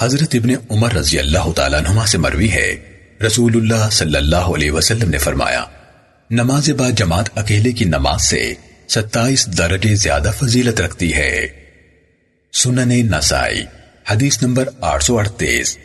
حضرت ابن عمر رضی اللہ تعالیٰ نما سے مروی ہے۔ رسول اللہ صلی اللہ علیہ وسلم نے فرمایا، نماز با جماعت اکیلے کی نماز سے ستائیس درجے زیادہ فضیلت رکھتی ہے۔ سنن نسائی، حدیث نمبر آٹھ سو اڑتیس۔